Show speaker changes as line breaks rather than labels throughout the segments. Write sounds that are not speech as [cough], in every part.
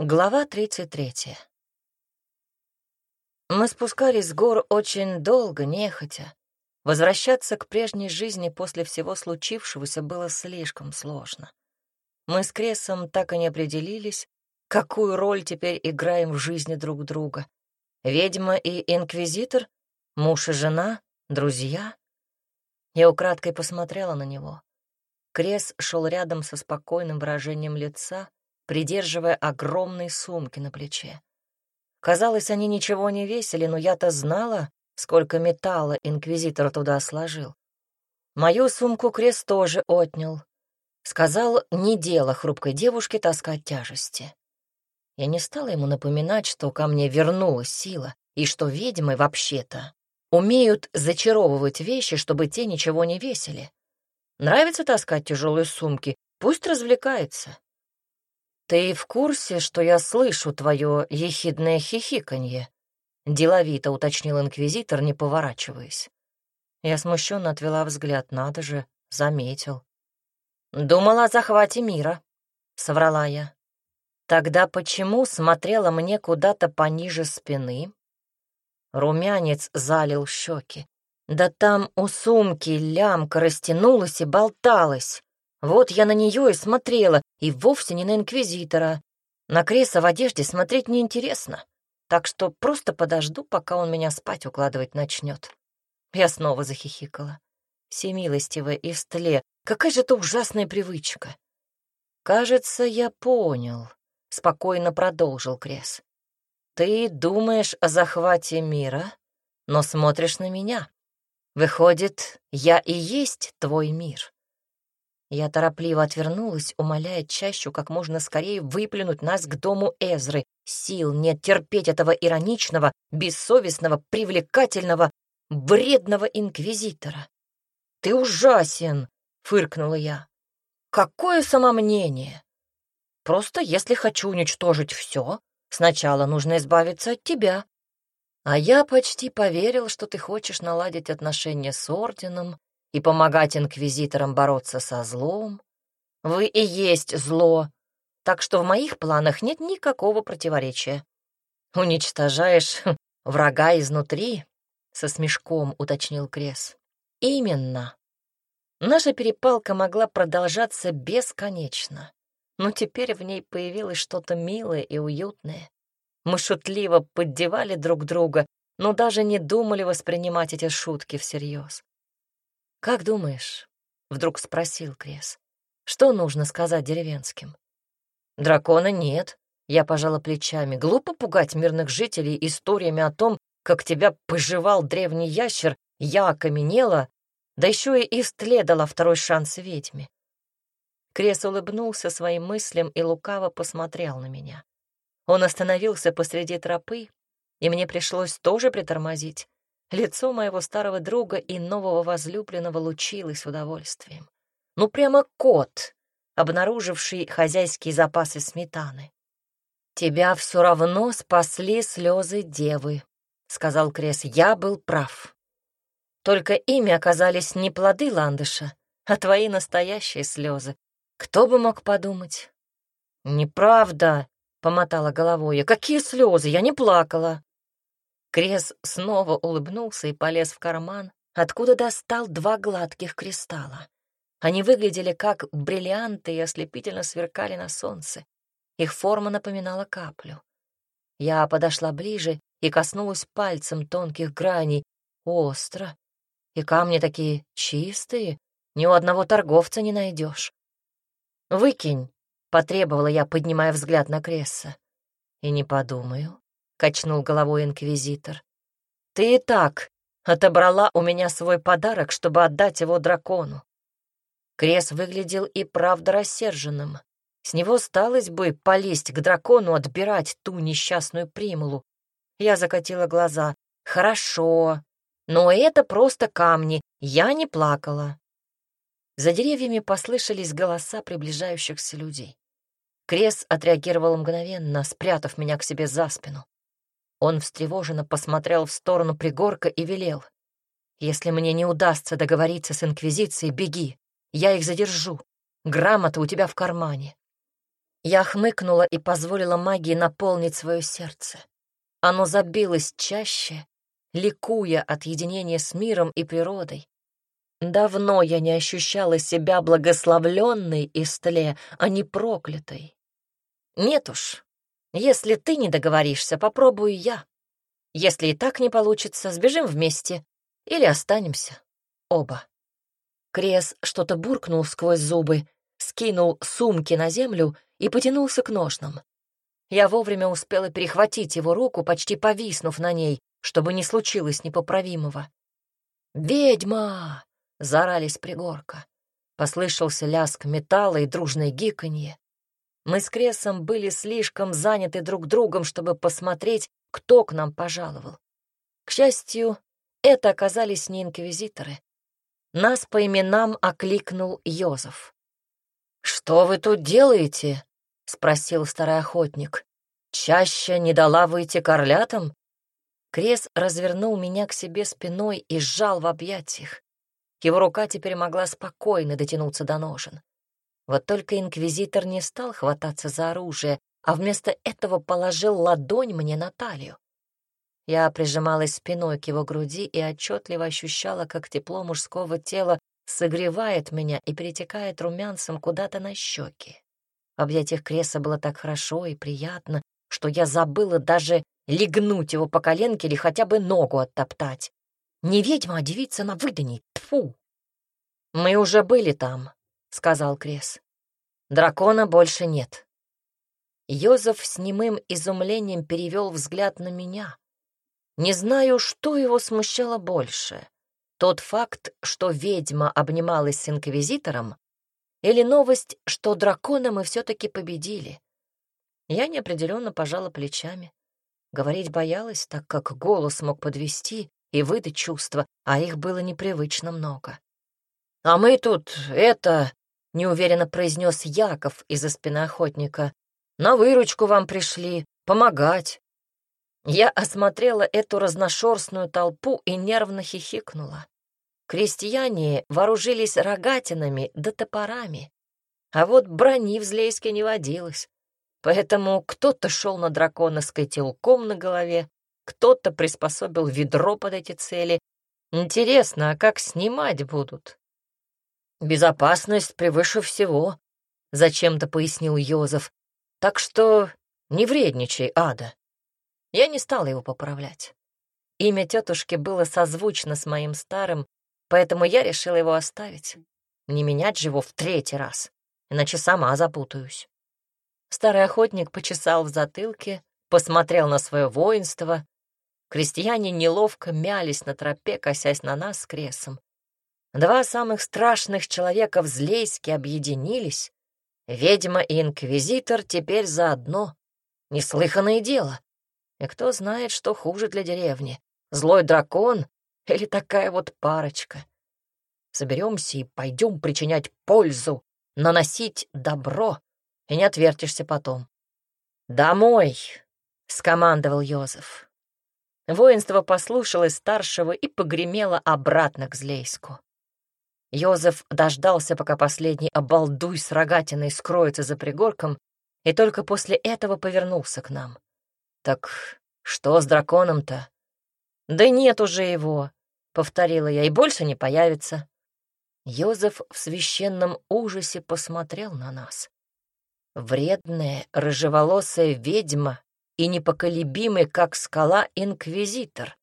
Глава 33. Мы спускались с гор очень долго, нехотя. Возвращаться к прежней жизни после всего случившегося было слишком сложно. Мы с Кресом так и не определились, какую роль теперь играем в жизни друг друга. Ведьма и инквизитор, муж и жена, друзья. Я украдкой посмотрела на него. Крес шел рядом со спокойным выражением лица, придерживая огромные сумки на плече. Казалось, они ничего не весили, но я-то знала, сколько металла инквизитор туда сложил. Мою сумку крест тоже отнял. Сказал, не дело хрупкой девушке таскать тяжести. Я не стала ему напоминать, что ко мне вернулась сила, и что ведьмы вообще-то умеют зачаровывать вещи, чтобы те ничего не весили. Нравится таскать тяжелые сумки, пусть развлекается. «Ты в курсе, что я слышу твое ехидное хихиканье?» — деловито уточнил инквизитор, не поворачиваясь. Я смущенно отвела взгляд, надо же, заметил. «Думала о захвате мира», — соврала я. «Тогда почему смотрела мне куда-то пониже спины?» Румянец залил щеки. Да там у сумки лямка растянулась и болталась. Вот я на нее и смотрела, и вовсе не на инквизитора. На Креса в одежде смотреть неинтересно, так что просто подожду, пока он меня спать укладывать начнет. Я снова захихикала. Всемилостивая Истле, какая же это ужасная привычка. Кажется, я понял, — спокойно продолжил Крес. Ты думаешь о захвате мира, но смотришь на меня. Выходит, я и есть твой мир. Я торопливо отвернулась, умоляя чащу как можно скорее выплюнуть нас к дому Эзры. Сил нет терпеть этого ироничного, бессовестного, привлекательного, вредного инквизитора. «Ты ужасен!» — фыркнула я. «Какое самомнение! Просто если хочу уничтожить все, сначала нужно избавиться от тебя. А я почти поверил, что ты хочешь наладить отношения с Орденом, и помогать инквизиторам бороться со злом. Вы и есть зло, так что в моих планах нет никакого противоречия. Уничтожаешь [laughs] врага изнутри, со смешком уточнил Крес. Именно. Наша перепалка могла продолжаться бесконечно, но теперь в ней появилось что-то милое и уютное. Мы шутливо поддевали друг друга, но даже не думали воспринимать эти шутки всерьез. «Как думаешь?» — вдруг спросил Крес. «Что нужно сказать деревенским?» «Дракона нет», — я пожала плечами. «Глупо пугать мирных жителей историями о том, как тебя пожевал древний ящер, я окаменела, да еще и истледала второй шанс ведьме». Крес улыбнулся своим мыслям и лукаво посмотрел на меня. Он остановился посреди тропы, и мне пришлось тоже притормозить, Лицо моего старого друга и нового возлюбленного лучилось удовольствием. Ну, прямо кот, обнаруживший хозяйские запасы сметаны. «Тебя все равно спасли слезы девы», — сказал Крес. «Я был прав. Только ими оказались не плоды ландыша, а твои настоящие слезы. Кто бы мог подумать?» «Неправда», — помотала головой. «Какие слезы? Я не плакала». Крес снова улыбнулся и полез в карман, откуда достал два гладких кристалла. Они выглядели как бриллианты и ослепительно сверкали на солнце. Их форма напоминала каплю. Я подошла ближе и коснулась пальцем тонких граней. Остро. И камни такие чистые, ни у одного торговца не найдешь. «Выкинь», — потребовала я, поднимая взгляд на Кресса. «И не подумаю», — качнул головой инквизитор. «Ты и так отобрала у меня свой подарок, чтобы отдать его дракону». Крес выглядел и правда рассерженным. С него сталось бы полезть к дракону, отбирать ту несчастную примулу. Я закатила глаза. «Хорошо, но это просто камни, я не плакала». За деревьями послышались голоса приближающихся людей. Крес отреагировал мгновенно, спрятав меня к себе за спину. Он встревоженно посмотрел в сторону пригорка и велел. «Если мне не удастся договориться с Инквизицией, беги. Я их задержу. Грамота у тебя в кармане». Я хмыкнула и позволила магии наполнить свое сердце. Оно забилось чаще, ликуя от единения с миром и природой. Давно я не ощущала себя благословленной истле, а не проклятой. Нет уж, если ты не договоришься, попробую я. Если и так не получится, сбежим вместе или останемся. Оба. Крес что-то буркнул сквозь зубы, скинул сумки на землю и потянулся к ножнам. Я вовремя успела перехватить его руку, почти повиснув на ней, чтобы не случилось непоправимого. «Ведьма!» — заорали с пригорка. Послышался лязг металла и дружное гиканье. Мы с Кресом были слишком заняты друг другом, чтобы посмотреть, кто к нам пожаловал. К счастью, это оказались не инквизиторы. Нас по именам окликнул Йозеф. «Что вы тут делаете?» — спросил старый охотник. «Чаще не дала выйти корлятам?» Крес развернул меня к себе спиной и сжал в объятиях. Его рука теперь могла спокойно дотянуться до ножен. Вот только инквизитор не стал хвататься за оружие, а вместо этого положил ладонь мне на талию. Я прижималась спиной к его груди и отчетливо ощущала, как тепло мужского тела согревает меня и перетекает румянцем куда-то на щеки. В объятиях Креса было так хорошо и приятно, что я забыла даже легнуть его по коленке или хотя бы ногу оттоптать. Не ведьма, а девица на выданье. Тфу. Мы уже были там, сказал Крес. Дракона больше нет. Йозеф с немым изумлением перевел взгляд на меня. Не знаю, что его смущало больше. Тот факт, что ведьма обнималась с инквизитором, или новость, что дракона мы все-таки победили. Я неопределенно пожала плечами. Говорить боялась, так как голос мог подвести и выдать чувства, а их было непривычно много. «А мы тут, это...» — неуверенно произнес Яков из-за спины охотника. «На выручку вам пришли, помогать». Я осмотрела эту разношерстную толпу и нервно хихикнула. Крестьяне вооружились рогатинами да топорами, а вот брони в Злейске не водилось. Поэтому кто-то шел на дракона с котелком на голове, кто-то приспособил ведро под эти цели. Интересно, а как снимать будут? «Безопасность превыше всего», — зачем-то пояснил Йозеф. «Так что не вредничай, Ада». Я не стала его поправлять. Имя тетушки было созвучно с моим старым, поэтому я решила его оставить. Не менять же его в третий раз, иначе сама запутаюсь. Старый охотник почесал в затылке, посмотрел на свое воинство. Крестьяне неловко мялись на тропе, косясь на нас с кресом. Два самых страшных человека в Злейске объединились. Ведьма и инквизитор теперь заодно. Неслыханное дело. И кто знает, что хуже для деревни, злой дракон или такая вот парочка. Соберемся и пойдем причинять пользу, наносить добро, и не отвертишься потом. «Домой!» — скомандовал Йозеф. Воинство послушалось старшего и погремело обратно к Злейску. Йозеф дождался, пока последний обалдуй с рогатиной скроется за пригорком, и только после этого повернулся к нам. «Так что с драконом-то?» «Да нет уже его», — повторила я, — «и больше не появится». Йозеф в священном ужасе посмотрел на нас. Вредная, рыжеволосая ведьма и непоколебимый, как скала, инквизитор.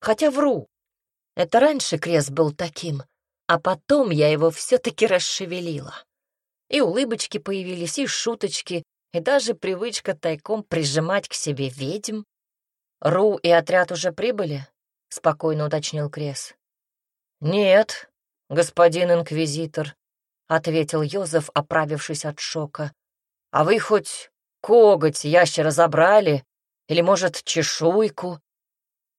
Хотя вру. Это раньше крест был таким, а потом я его все-таки расшевелила. И улыбочки появились, и шуточки, и даже привычка тайком прижимать к себе ведьм. «Ру и отряд уже прибыли?» — спокойно уточнил Крес. «Нет, господин инквизитор», — ответил Йозеф, оправившись от шока. «А вы хоть коготь ящера забрали? Или, может, чешуйку?»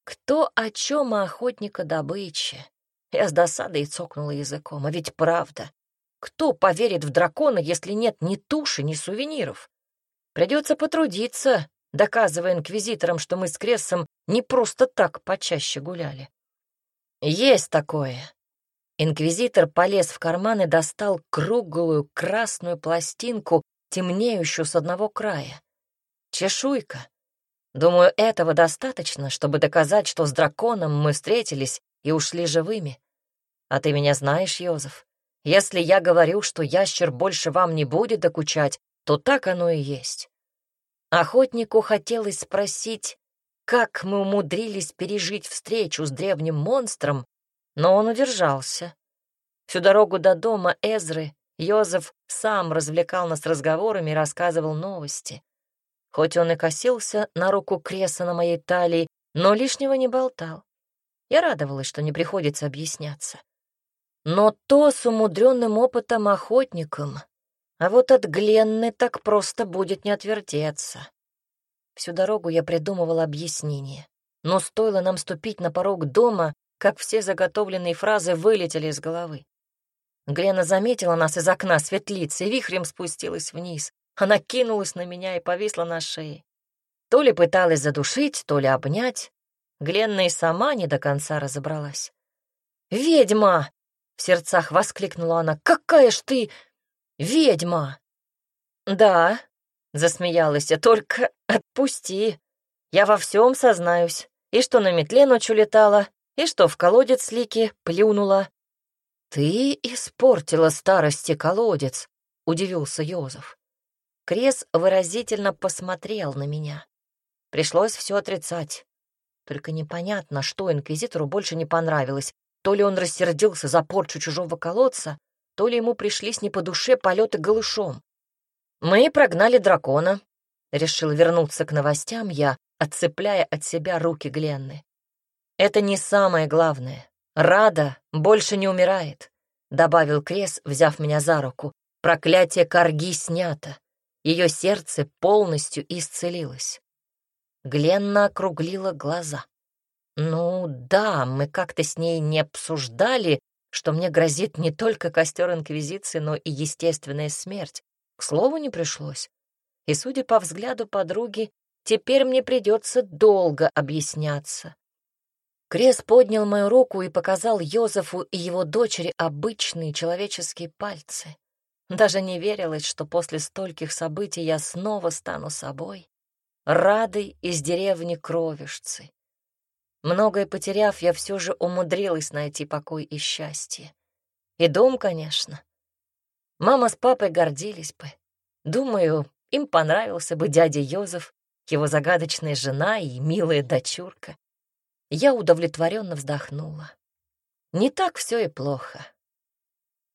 Кто о чем о охотника добычи? Я с досадой цокнула языком. А ведь правда. Кто поверит в дракона, если нет ни туши, ни сувениров? Придется потрудиться, доказывая инквизиторам, что мы с Крессом не просто так почаще гуляли. Есть такое. Инквизитор полез в карман и достал круглую красную пластинку темнеющую с одного края. Чешуйка. Думаю, этого достаточно, чтобы доказать, что с драконом мы встретились и ушли живыми. А ты меня знаешь, Йозеф. Если я говорю, что ящер больше вам не будет докучать, то так оно и есть. Охотнику хотелось спросить, как мы умудрились пережить встречу с древним монстром, но он удержался. Всю дорогу до дома Эзры Йозеф сам развлекал нас разговорами и рассказывал новости. Хоть он и косился на руку Креса на моей талии, но лишнего не болтал. Я радовалась, что не приходится объясняться. Но то с умудренным опытом охотником, а вот от Гленны так просто будет не отвертеться. Всю дорогу я придумывала объяснение, но стоило нам ступить на порог дома, как все заготовленные фразы вылетели из головы. Глена заметила нас из окна светлицы и вихрем спустилась вниз. Она кинулась на меня и повисла на шее. То ли пыталась задушить, то ли обнять. Гленна и сама не до конца разобралась. «Ведьма!» — в сердцах воскликнула она. «Какая ж ты ведьма!» «Да», — засмеялась я, — «только отпусти. Я во всем сознаюсь. И что на метле ночью летала, и что в колодец Лики плюнула». «Ты испортила старости колодец», — удивился Йозеф. Крес выразительно посмотрел на меня. Пришлось все отрицать. Только непонятно, что инквизитору больше не понравилось. То ли он рассердился за порчу чужого колодца, то ли ему пришлись не по душе полеты голышом. Мы прогнали дракона. Решил вернуться к новостям я, отцепляя от себя руки Гленны. Это не самое главное. Рада больше не умирает, добавил Крес, взяв меня за руку. Проклятие Карги снято. Ее сердце полностью исцелилось. Гленна округлила глаза. «Ну да, мы как-то с ней не обсуждали, что мне грозит не только костер Инквизиции, но и естественная смерть. К слову не пришлось. И, судя по взгляду подруги, теперь мне придется долго объясняться. Крес поднял мою руку и показал Йозефу и его дочери обычные человеческие пальцы. Даже не верилось, что после стольких событий я снова стану собой, радой из деревни Кровишцы. Многое потеряв, я все же умудрилась найти покой и счастье. И дом, конечно. Мама с папой гордились бы. Думаю, им понравился бы дядя Йозеф, его загадочная жена и милая дочурка. Я удовлетворенно вздохнула. Не так все и плохо.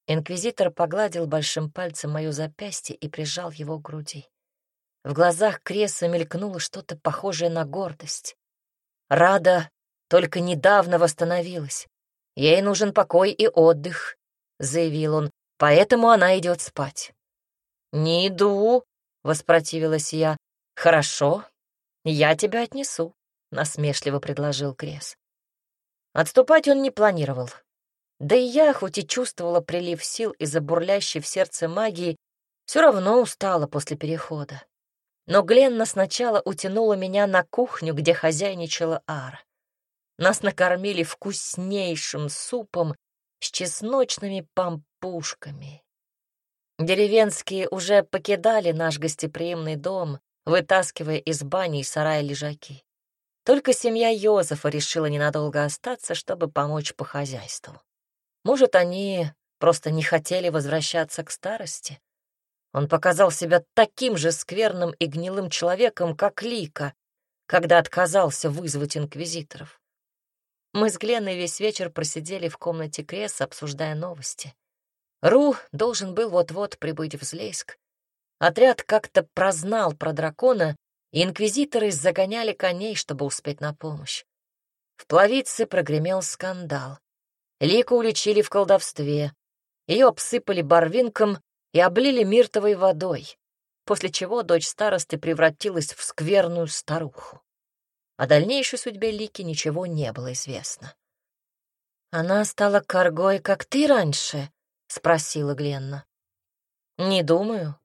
Инквизитор погладил большим пальцем мое запястье и прижал его к груди. В глазах Креса мелькнуло что-то похожее на гордость. Рада только недавно восстановилась. Ей нужен покой и отдых, — заявил он, — поэтому она идет спать. «Не иду», — воспротивилась я. «Хорошо, я тебя отнесу», — насмешливо предложил Крес. Отступать он не планировал. Да и я, хоть и чувствовала прилив сил из-за бурлящей в сердце магии, все равно устала после перехода. Но Гленна сначала утянула меня на кухню, где хозяйничала Ара. Нас накормили вкуснейшим супом с чесночными пампушками. Деревенские уже покидали наш гостеприимный дом, вытаскивая из бани и сарая лежаки. Только семья Йозефа решила ненадолго остаться, чтобы помочь по хозяйству. Может, они просто не хотели возвращаться к старости? Он показал себя таким же скверным и гнилым человеком, как Лика, когда отказался вызвать инквизиторов. Мы с Гленной весь вечер просидели в комнате Креса, обсуждая новости. Ру должен был вот-вот прибыть в Злейск. Отряд как-то прознал про дракона, и инквизиторы загоняли коней, чтобы успеть на помощь. В плавице прогремел скандал. Лику уличили в колдовстве. Ее обсыпали барвинком и облили миртовой водой, после чего дочь старосты превратилась в скверную старуху. О дальнейшей судьбе Лики ничего не было известно. «Она стала коргой, как ты раньше?» — спросила Гленна. «Не думаю.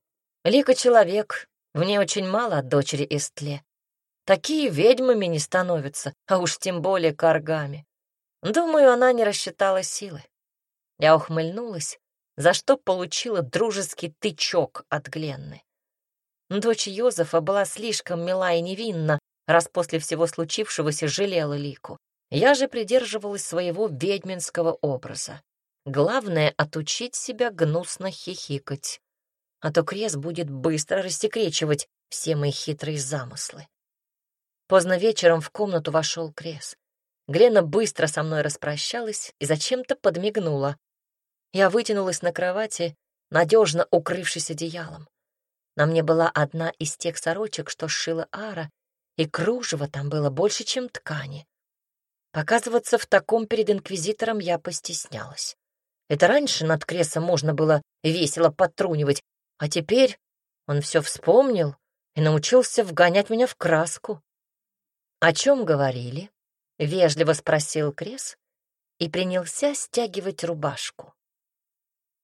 Лика — человек, в ней очень мало от дочери Истле. Такие ведьмами не становятся, а уж тем более коргами. Думаю, она не рассчитала силы. Я ухмыльнулась, за что получила дружеский тычок от Гленны. Дочь Йозефа была слишком мила и невинна, раз после всего случившегося жалела Лику. Я же придерживалась своего ведьминского образа. Главное — отучить себя гнусно хихикать. А то Крес будет быстро рассекречивать все мои хитрые замыслы. Поздно вечером в комнату вошел Крес. Глена быстро со мной распрощалась и зачем-то подмигнула. Я вытянулась на кровати, надежно укрывшись одеялом. На мне была одна из тех сорочек, что сшила Ара, и кружева там было больше, чем ткани. Показываться в таком перед инквизитором я постеснялась. Это раньше над Кресом можно было весело подтрунивать, а теперь он все вспомнил и научился вгонять меня в краску. «О чем говорили?» — вежливо спросил Крес и принялся стягивать рубашку.